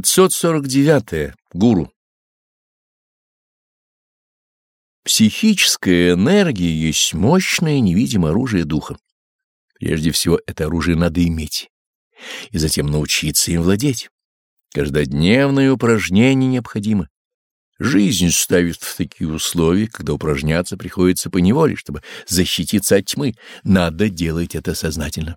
549. -е. Гуру. Психическая энергия есть мощное невидимое оружие духа. Прежде всего, это оружие надо иметь, и затем научиться им владеть. Каждодневное упражнение необходимо. Жизнь ставит в такие условия, когда упражняться приходится по неволе, чтобы защититься от тьмы. Надо делать это сознательно.